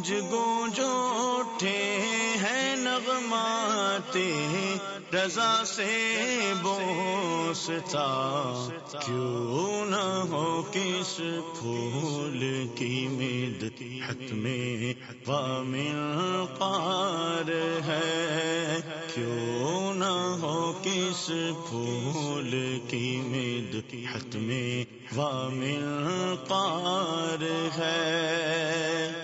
گونج گونج اٹھے ہیں نغمات، رضا سے بوستا کیوں نہ ہو کس پھول کی مید حت میں وامل پار ہے۔ کیوں نہ ہو کس پھول کی مید حت میں وامل پار ہے۔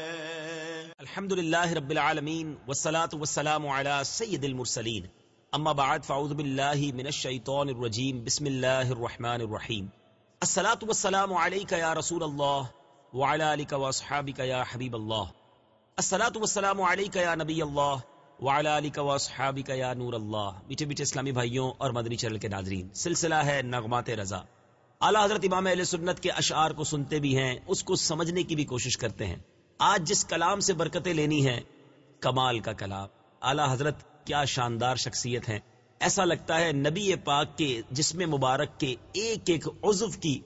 الحمد للہ رب العالمین والصلاة والسلام على سید المرسلین. اما بعد، فاعوذ باللہ من الشیطان الرجیم، بسم اللہ الرحمن الرحیم. الصلاة والسلام علیکہ یا رسول اللہ وعلى آلک واصحابک یا حبیب اللہ. الصلاة والسلام علیکہ یا نبی اللہ وعلى آلک واصحابک یا نور اللہ. میٹھے میٹھے اسلامی بھائیوں اور مدنی چرل کے ناظرین، سلسلہ ہے نغمات رضا. اعلی حضرت امام اہل سنت کے اشعار کو سنتے بھی ہیں، اس کو سمجھنے کی بھی کوشش کرتے ہیں۔ آج جس کلام سے برکتیں لینی ہیں، کمال کا کلام۔ اعلی حضرت کیا شاندار شخصیت ہے ایسا لگتا ہے نبی پاک کے جسم مبارک کے ایک ایک عضو کی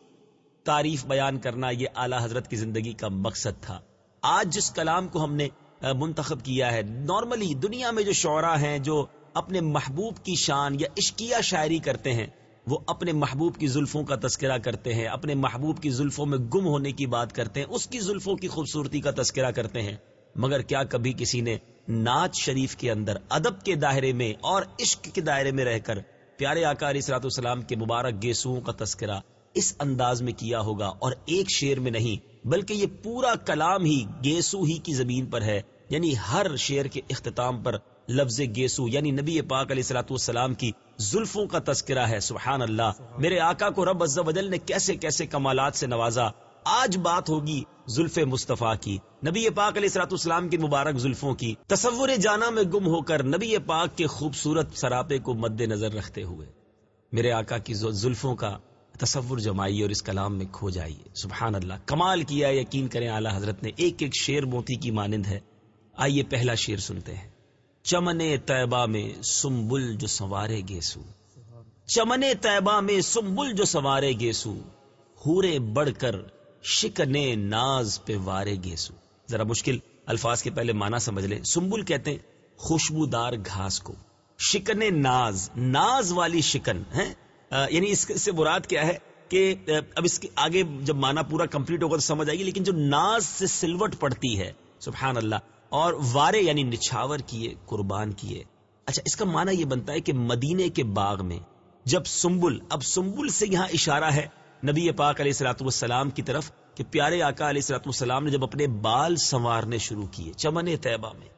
تعریف بیان کرنا یہ اعلی حضرت کی زندگی کا مقصد تھا۔ آج جس کلام کو ہم نے منتخب کیا ہے، نارملی دنیا میں جو شعرا ہیں، جو اپنے محبوب کی شان یا عشقیہ شاعری کرتے ہیں وہ اپنے محبوب کی زلفوں کا تذکرہ کرتے ہیں، اپنے محبوب کی زلفوں میں گم ہونے کی بات کرتے ہیں، اس کی زلفوں کی خوبصورتی کا تذکرہ کرتے ہیں۔ مگر کیا کبھی کسی نے نعت شریف کے اندر، ادب کے دائرے میں اور عشق کے دائرے میں رہ کر پیارے آکار سرات السلام کے مبارک گیسو کا تذکرہ اس انداز میں کیا ہوگا؟ اور ایک شیر میں نہیں، بلکہ یہ پورا کلام ہی گیسو ہی کی زمین پر ہے یعنی ہر شیر کے اختتام پر لفظ گیسو یعنی نبی پاک علیہ السلاۃ والسلام کی زلفوں کا تذکرہ ہے، سبحان اللہ۔ میرے آقا کو رب عز و جل نے کیسے کیسے کمالات سے نوازا، آج بات ہوگی زلف مصطفیٰ کی۔ نبی پاک علیہ السلاۃ السلام کی مبارک زلفوں کی۔ تصور جانا میں گم ہو کر نبی پاک کے خوبصورت سراپے کو مد نظر رکھتے ہوئے، میرے آقا کی زلفوں کا تصور جمائیے اور اس کلام میں کھو جائیے۔ سبحان اللہ۔ کمال کیا یقین کریں، اعلیٰ حضرت نے ایک ایک شیر موتی کی مانند ہے۔ آئیے پہلا شیر سنتے ہیں۔ چمنے طیبہ میں سمبل جو سوارے گیسو۔ چمنے طیبہ میں سمبل جو سوارے گیسو۔ ہورے بڑھ کر شکنے ناز پہ وارے گیسو۔ ذرا مشکل الفاظ کے پہلے مانا سمجھ لیں۔ سمبل کہتے ہیں خوشبودار گھاس کو۔ شکن ناز ناز والی شکن ہے یعنی اس سے مراد کیا ہے کہ اب اس کے آگے جب مانا پورا کمپلیٹ ہوگا تو سمجھ آئے گی، لیکن جو ناز سے سلوٹ پڑتی ہے، سبحان اللہ اور وارے یعنی نچھاور کیے، قربان کیے۔ اچھا اس کا مانا یہ بنتا ہے کہ مدینے کے باغ میں جب سمبل اب سمبل سے یہاں اشارہ ہے نبی پاک علیہ السلاۃ والسلام کی طرف کہ پیارے آقا علیہ السلاۃ والسلام نے جب اپنے بال سنوارنے شروع کیے چمن طیبہ میں،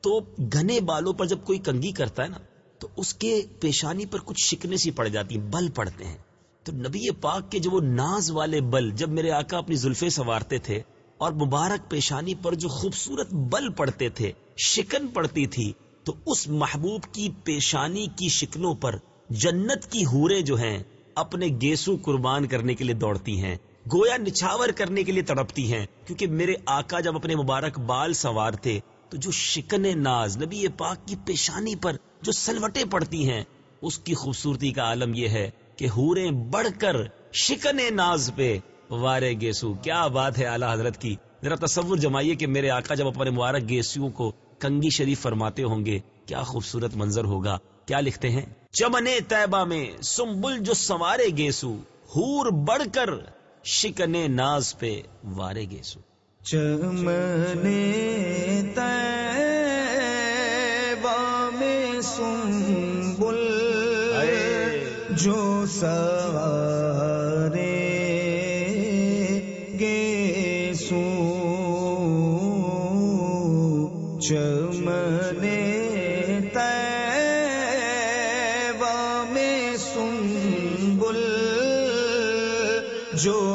تو گھنے بالوں پر جب کوئی کنگی کرتا ہے نا، تو اس کے پیشانی پر کچھ شکنے سی پڑ جاتی ہیں، بل پڑتے ہیں۔ تو نبی پاک کے جو وہ ناز والے بل، جب میرے آقا اپنی زلفے سنوارتے تھے اور مبارک پیشانی پر جو خوبصورت بل پڑتے تھے، شکن پڑتی تھی، تو اس محبوب کی پیشانی کی شکنوں پر جنت کی ہورے جو ہیں، اپنے گیسو قربان کرنے کے لیے دوڑتی ہیں، گویا نچھاور کرنے کے لیے تڑپتی ہیں۔ کیونکہ میرے آقا جب اپنے مبارک بال سوار تھے، تو جو شکن ناز نبی پاک کی پیشانی پر جو سلوٹیں پڑتی ہیں، اس کی خوبصورتی کا عالم یہ ہے کہ ہورے بڑھ کر شکن ناز پہ وارے گیسو کیا بات ہے اعلی حضرت کی؟ ذرا تصور جمائیے کہ میرے آقا جب اپنے مبارک گیسو کو کنگی شریف فرماتے ہوں گے کیا خوبصورت منظر ہوگا؟ کیا لکھتے ہیں؟ چمنے طیبہ میں سمبل جو سوارے گیسو ہور بڑھ کر شکنے ناز پہ وارے گیسو۔ چمنے طیبہ میں سمبل جو سوارے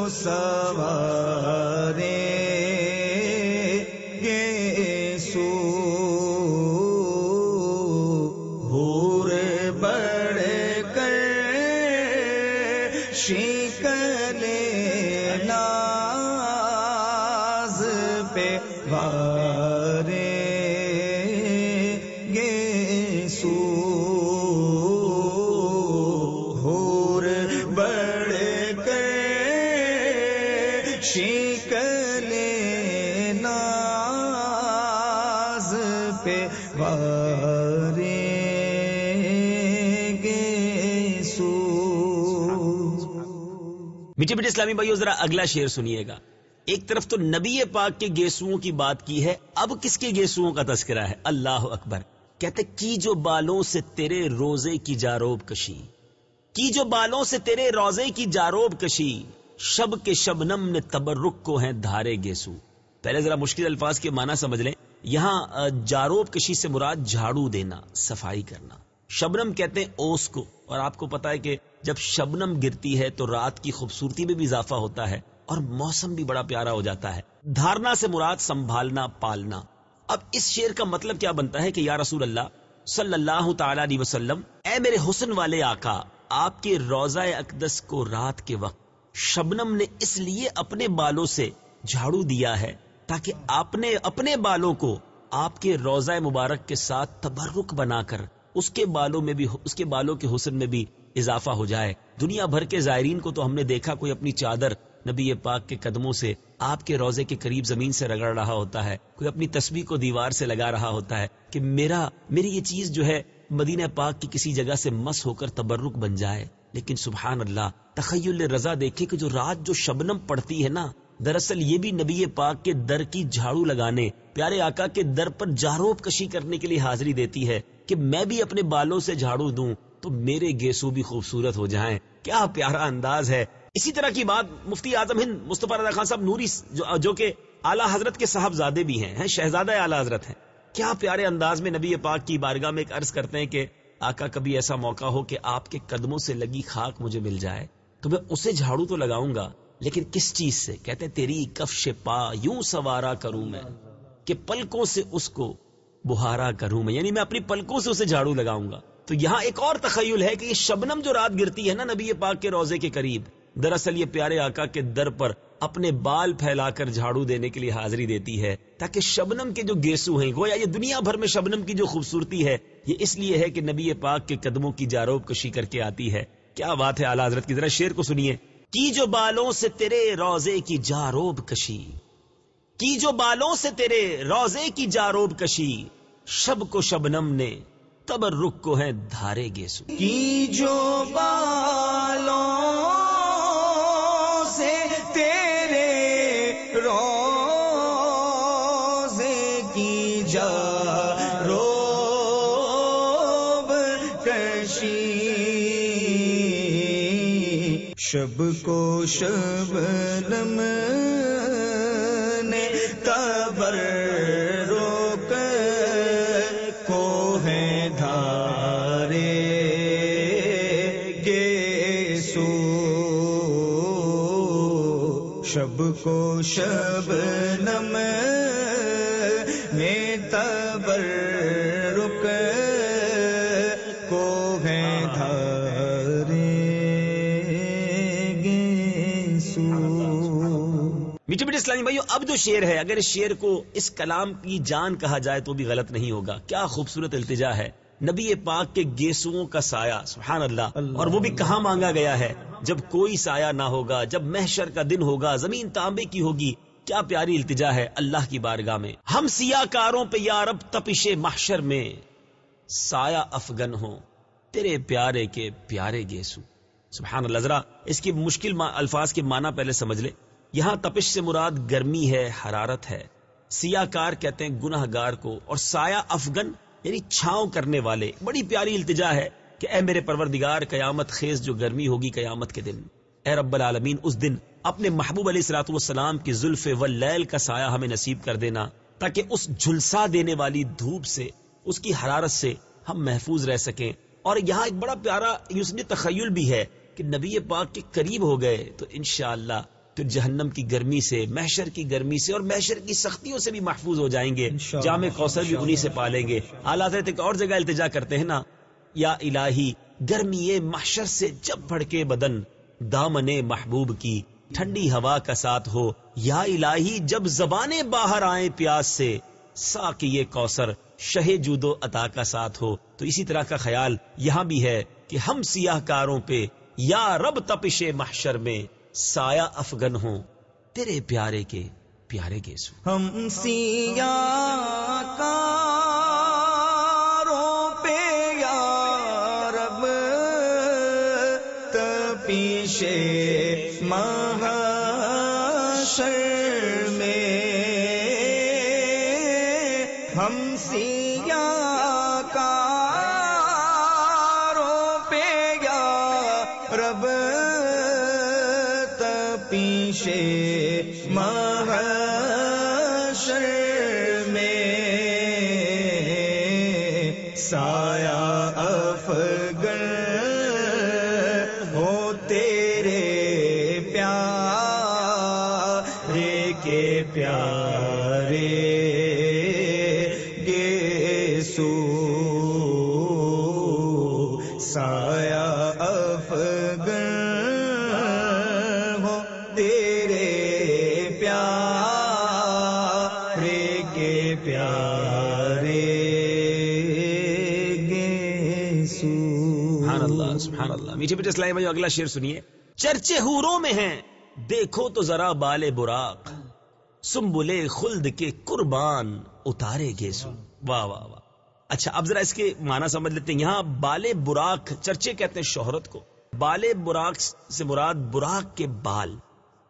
سوارے پہ وارے گے سو۔ میٹھے میٹھے اسلامی بھائیو، ذرا اگلا شعر سنیے گا۔ ایک طرف تو نبی پاک کے گیسوؤں کی بات کی ہے، اب کس کے گیسوؤں کا تذکرہ ہے؟ اللہ اکبر۔ کہتے کی جو بالوں سے تیرے روزے کی جاروب کشی کی جو بالوں سے تیرے روزے کی جاروب کشی شب کے شبنم نے تبرک کو ہیں دھارے گیسو۔ پہلے ذرا مشکل الفاظ کے معنی سمجھ لیں۔ یہاں جاروب کشی سے مراد جھاڑو دینا، صفائی کرنا۔ شبنم کہتے ہیں اوس کو، اور آپ کو پتا ہے کہ جب شبنم گرتی ہے تو رات کی خوبصورتی میں بھی اضافہ ہوتا ہے اور موسم بھی بڑا پیارا ہو جاتا ہے۔ دھارنا سے مراد سنبھالنا، پالنا۔ اب اس شیر کا مطلب کیا بنتا ہے کہ یا رسول اللہ صلی اللہ تعالی علیہ وسلم، اے میرے حسن والے آقا، آپ کے روزہ اقدس کو رات کے وقت شبنم نے اس لیے اپنے بالوں سے جھاڑو دیا ہے تاکہ آپ نے اپنے بالوں کو آپ کے روزہ مبارک کے ساتھ تبرک بنا کر اس کے بالوں میں بھی اس کے بالوں کے حسن میں بھی اضافہ ہو جائے۔ دنیا بھر کے زائرین کو تو ہم نے دیکھا کوئی اپنی چادر نبی پاک کے قدموں سے آپ کے روزے کے قریب زمین سے رگڑ رہا ہوتا ہے، کوئی اپنی تصویر کو دیوار سے لگا رہا ہوتا ہے کہ میرا میری یہ چیز جو ہے مدینہ پاک کی کسی جگہ سے مس ہو کر تبرک بن جائے۔ لیکن سبحان اللہ، تخیل رضا دیکھے کہ جو رات جو شبنم پڑتی ہے نا دراصل یہ بھی نبی پاک کے در کی جھاڑو لگانے پیارے آقا کے در پر جاروب کشی کرنے کے لیے حاضری دیتی ہے کہ میں بھی اپنے بالوں سے جھاڑو دوں تو میرے گیسو بھی خوبصورت ہو جائیں۔ کیا پیارا انداز ہے۔ اسی طرح کی بات مفتی اعظم ہند مصطفیٰ رضا خان صاحب نوری جو, جو کہ اعلیٰ حضرت کے صاحبزادے بھی ہیں شہزادہ اعلیٰ حضرت ہیں۔ کیا پیارے انداز میں نبی پاک کی بارگاہ میں ایک عرض کرتے ہیں کہ آقا کبھی ایسا موقع ہو کہ آپ کے قدموں سے لگی خاک مجھے مل جائے؟ تو میں اسے جھاڑو تو لگاؤں گا لیکن کس چیز سے؟ کہتے تیری کفش پا یوں سوارا کروں میں کہ پلکوں سے اس کو بہارا کروں میں یعنی میں اپنی پلکوں سے اسے جھاڑو لگاؤں گا۔ تو یہاں ایک اور تخیل ہے کہ یہ شبنم جو رات گرتی ہے نا نبی پاک کے روزے کے قریب، دراصل یہ پیارے آقا کے در پر اپنے بال پھیلا کر جھاڑو دینے کے لیے حاضری دیتی ہے تاکہ شبنم کے جو گیسو ہیں، گویا یہ دنیا بھر میں شبنم کی جو خوبصورتی ہے، یہ اس لیے ہے کہ نبی پاک کے قدموں کی جاروب کشی کر کے آتی ہے۔ کیا بات ہے اعلی حضرت کی؟ ذرا شیر کو سنیے۔ کی جو بالوں سے تیرے روزے کی جاروب کشی کی جو بالوں سے تیرے روزے کی جاروب کشی، شب کو شبنم نے تبر رک کو ہے دھارے گیسو۔ کی جو بالوں سے تیرے روزے کی جا شب کو شب نم نے تبر روک کو ہے دھارے گے سو شب کو شب میٹھے میٹھے اسلامی بھائیو اب جو شیر ہے اگر اس شیر کو اس کلام کی جان کہا جائے تو بھی غلط نہیں ہوگا۔ کیا خوبصورت التجا ہے۔ نبی پاک کے گیسوؤں کا سایہ سبحان اللہ۔ اور وہ بھی کہاں مانگا گیا ہے؟ جب کوئی سایہ نہ ہوگا جب محشر کا دن ہوگا زمین تانبے کی ہوگی کیا پیاری التجا ہے اللہ کی بارگاہ میں۔ ہم سیاہ کاروں پہ یا رب تپش محشر میں سایہ افغن ہو تیرے پیارے کے پیارے گیسو۔ سبحان اللہ ذرا اس کی مشکل الفاظ کے معنی پہلے سمجھ لے۔ یہاں تپش سے مراد گرمی ہے، حرارت ہے۔ سیاہ کار کہتے ہیں گناہ گار کو اور سایہ افغن یعنی چھاؤں کرنے والے۔ بڑی پیاری التجا ہے کہ اے میرے پروردگار، قیامت خیز جو گرمی ہوگی قیامت کے دن۔ اے رب العالمین، اس دن اپنے محبوب علیہ السلاۃ والسلام کی زلف و لیل کا سایہ ہمیں نصیب کر دینا، تاکہ اس جھلسا دینے والی دھوپ سے، اس کی حرارت سے ہم محفوظ رہ سکیں۔ اور یہاں ایک بڑا پیارا یوسنی تخیل بھی ہے کہ نبی پاک کے قریب ہو گئے، تو انشاءاللہ پھر جہنم کی گرمی سے محشر کی گرمی سے اور محشر کی سختیوں سے بھی محفوظ ہو جائیں گے۔ جامع کوثر بھی انہی سے پالیں گے۔ اعلیٰ حضرت ایک اور جگہ التجا کرتے ہیں نا۔ یا الہی گرمی محشر سے جب بھڑکے بدن دامن محبوب کی ٹھنڈی ہوا کا ساتھ ہو۔ یا الہی جب زبانیں باہر آئیں پیاس سے ساکی کوثر شہ جودو عطا کا ساتھ ہو۔ تو اسی طرح کا خیال یہاں بھی ہے کہ ہم سیاہ کاروں پہ یا رب تپش محشر میں سایہ افغن ہوں تیرے پیارے کے پیارے گیسو۔ ہم سیا کا سایہ سبحان اللہ سبحان اللہ۔ میٹھے میٹھے اسلائی بھائی اگلا شعر سنیے۔ چرچے ہوروں میں ہیں، دیکھو تو ذرا بال براق۔ سنبلے خلد کے قربان اتارے گیسو واہ واہ واہ۔ اچھا اب ذرا اس کے معنی سمجھ لیتے ہیں۔ یہاں بال براق، چرچے کہتے ہیں شہرت کو۔ بال براق سے مراد براق کے بال۔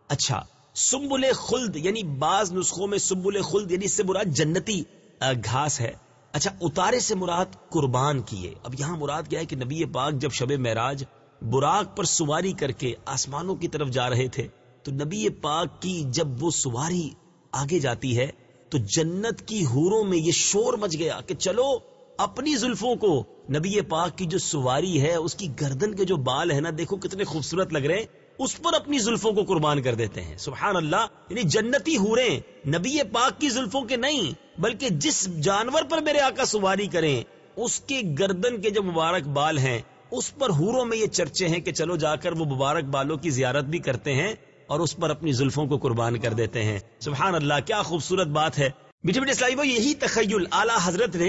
اچھا سنبل خلد یعنی بعض نسخوں میں سنبل خلد یعنی اس سے مراد جنتی گھاس ہے۔ اچھا اتارے سے مراد قربان کیے۔ اب یہاں مراد کیا ہے کہ نبی پاک جب شب معراج براق پر سواری کر کے آسمانوں کی طرف جا رہے تھے، تو نبی پاک کی جب وہ سواری آگے جاتی ہے، تو جنت کی ہوروں میں یہ شور مچ گیا کہ چلو، اپنی زلفوں کو۔ نبی پاک کی جو سواری ہے، اس کی گردن کے جو بال ہے نا، دیکھو کتنے خوبصورت لگ رہے ہیں۔ اس پر اپنی زلفوں کو قربان کر دیتے ہیں۔ سبحان اللہ یعنی جنتی ہورے نبی پاک کی زلفوں کے نہیں، بلکہ جس جانور پر میرے آقا سواری کریں، اس کے گردن کے جو مبارک بال ہیں، اس پر ہوروں میں یہ چرچے ہیں کہ چلو جا کر وہ مبارک بالوں کی زیارت بھی کرتے ہیں اور اس پر اپنی زلفوں کو قربان کر دیتے ہیں۔ سبحان اللہ، کیا خوبصورت بات ہے۔ میٹھے میٹھے اسلائی یہی تخیل اعلی حضرت نے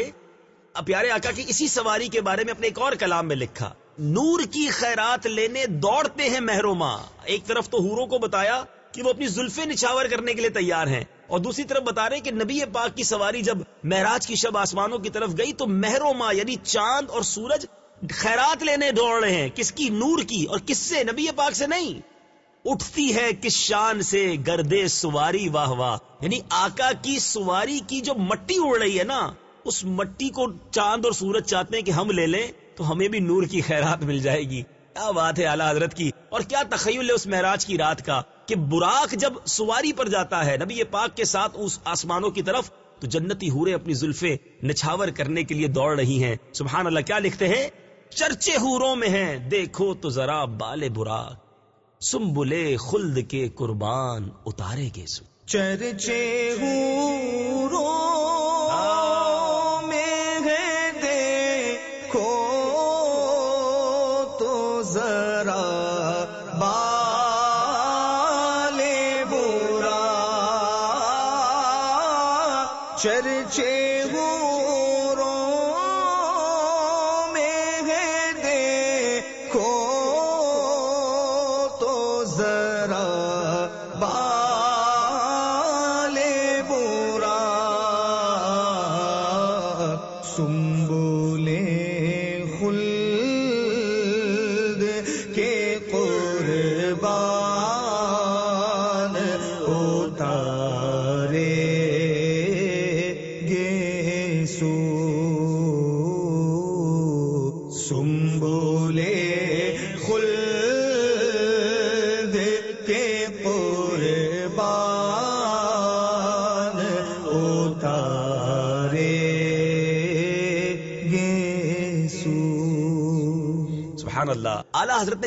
پیارے آقا کی اسی سواری کے بارے میں اپنے ایک اور کلام میں لکھا۔ نور کی خیرات لینے دوڑتے ہیں محروما ایک طرف تو ہوروں کو بتایا کہ وہ اپنی زلفے نچھاور کرنے کے لیے تیار ہیں، اور دوسری طرف بتا رہے کہ نبی پاک کی سواری جب مہراج کی شب آسمانوں کی طرف گئی تو محروما یعنی چاند اور سورج خیرات لینے دوڑ رہے ہیں۔ کس کی؟ نور کی۔ اور کس سے؟ نبی پاک سے نہیں۔ اٹھتی ہے کس شان سے؟ گردے سواری، واہ واہ۔ یعنی آقا کی سواری کی جو مٹی اڑ رہی ہے نا، اس مٹی کو چاند اور سورج چاہتے ہیں کہ ہم لے لیں۔ تو ہمیں بھی نور کی خیرات مل جائے گی۔ کیا بات ہے اعلیٰ حضرت کی؟ اور کیا تخیل ہے اس مہراج کی رات کا کہ براق جب سواری پر جاتا ہے نبی پاک کے ساتھ اس آسمانوں کی طرف، تو جنتی ہورے اپنی زلفے نچھاور کرنے کے لیے دوڑ رہی ہیں۔ سبحان اللہ، کیا لکھتے ہیں؟ چرچے ہوروں میں ہیں، دیکھو تو ذرا بال براق، سنبلے خلد کے قربان اتارے گے سو۔ چرچے ہوروں ذرا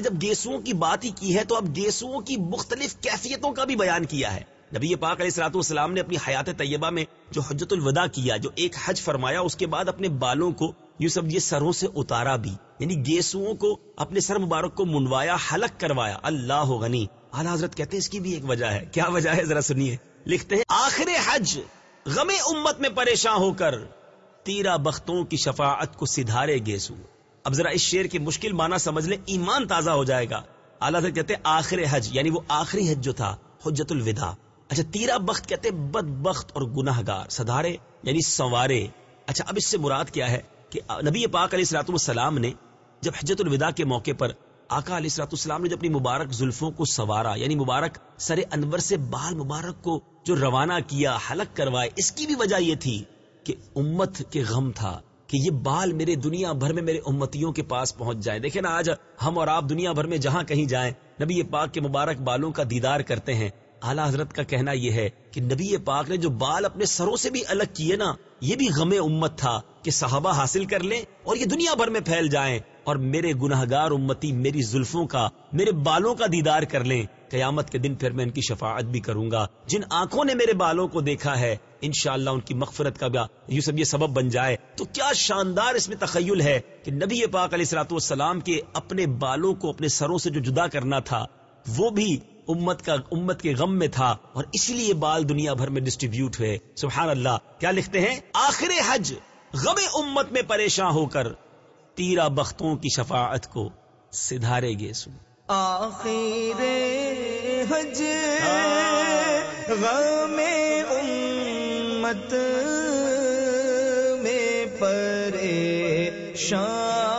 نے جب گیسوؤں کی بات ہی کی ہے تو اب گیسوؤں کی مختلف کیفیتوں کا بھی بیان کیا ہے۔ نبی پاک علیہ السلاط والسلام نے اپنی حیات طیبہ میں جو حجت الوداع کیا، جو ایک حج فرمایا، اس کے بعد اپنے بالوں کو یوں سب یہ سروں سے اتارا بھی۔ یعنی گیسوؤں کو اپنے سر مبارک کو منوایا حلق کروایا۔ اللہ غنی۔ اعلیٰ حضرت کہتے ہیں اس کی بھی ایک وجہ ہے۔ کیا وجہ ہے؟ ذرا سنیے۔ لکھتے ہیں، آخر حج، غم امت میں پریشان ہو کر تیرا بختوں کی شفاعت کو سدھارے گیسو اب ذرا اس شعر کی مشکل معنی سمجھ لیں، ایمان تازہ ہو جائے گا۔ اعلیٰ حضرت کہتے ہیں آخر حج یعنی وہ آخری حج جو تھا حجت الوداع۔ اچھا تیرا بخت کہتے بد بخت اور گناہ گار سدھارے یعنی سوارے اچھا اب اس سے مراد کیا ہے کہ نبی پاک علیہ السلاط والسلام نے جب حجت الوداع کے موقع پر آقا علیہ السلاط والسلام نے جب اپنی مبارک زلفوں کو سوارا یعنی مبارک سر انور سے بال مبارک کو جو روانہ کیا، حلق کروائے، اس کی بھی وجہ یہ تھی کہ امت کے غم تھا۔ کہ یہ بال میرے دنیا بھر میں میرے امتیوں کے پاس پہنچ جائیں دیکھیں نا، آج ہم اور آپ دنیا بھر میں جہاں کہیں جائیں، نبی پاک کے مبارک بالوں کا دیدار کرتے ہیں۔ اعلیٰ حضرت کا کہنا یہ ہے کہ نبی پاک نے جو بال اپنے سروں سے بھی الگ کیے نا، یہ بھی غم امت تھا کہ صحابہ حاصل کر لیں اور یہ دنیا بھر میں پھیل جائیں۔ اور میرے گناہ گار امتی میری زلفوں کا، میرے بالوں کا دیدار کر لیں۔ قیامت کے دن پھر میں ان کی شفاعت بھی کروں گا۔ جن آنکھوں نے میرے بالوں کو دیکھا ہے، انشاءاللہ ان کی مغفرت کا بھی سب یہ سبب بن جائے۔ تو کیا شاندار اس میں تخیل ہے کہ نبی پاک علیہ السلاط والسلام کے اپنے بالوں کو اپنے سروں سے جو جدا کرنا تھا، وہ بھی امت کا، امت کے غم میں تھا۔ اور اسی لیے بال دنیا بھر میں ڈسٹریبیوٹ ہوئے۔ سبحان اللہ۔ کیا لکھتے ہیں؟ آخر حج۔ غم امت میں پریشان ہو کر۔ تیرا بختوں کی شفاعت کو سدھارے گے سن۔ آخر حج غم امت میں پرے شان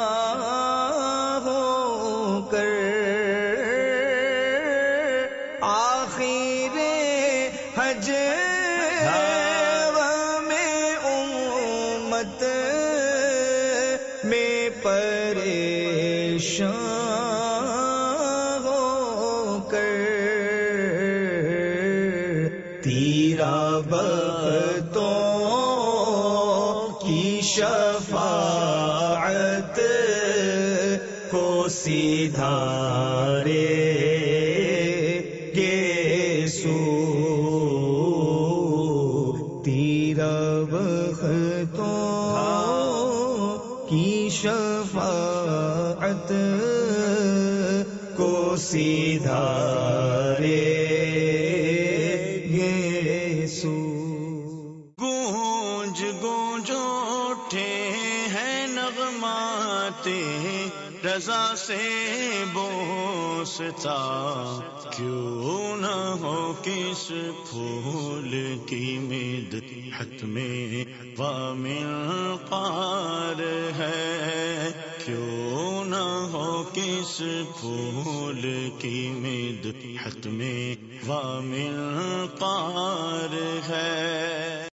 تیرا بختوں کی شفاعت کو سیدھا نغمات رضا سے بوستا کیوں نہ ہو کس پھول کی مد حت میں وامل پار ہے۔ کیوں نہ ہو کس پھول کی مد حت میں وامل پار ہے۔